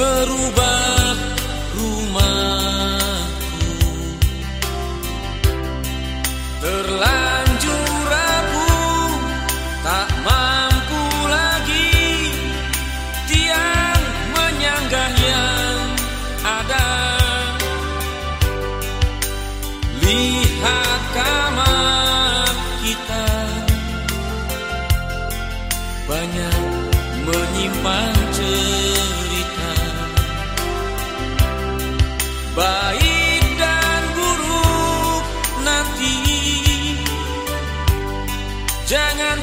berubah rumahku. Terlanjur aku tak mampu lagi. Tiang menyanggah yang ada. Lihat kamar kita. Banyak menyimpan cerita. baik dan buruk nanti. Jangan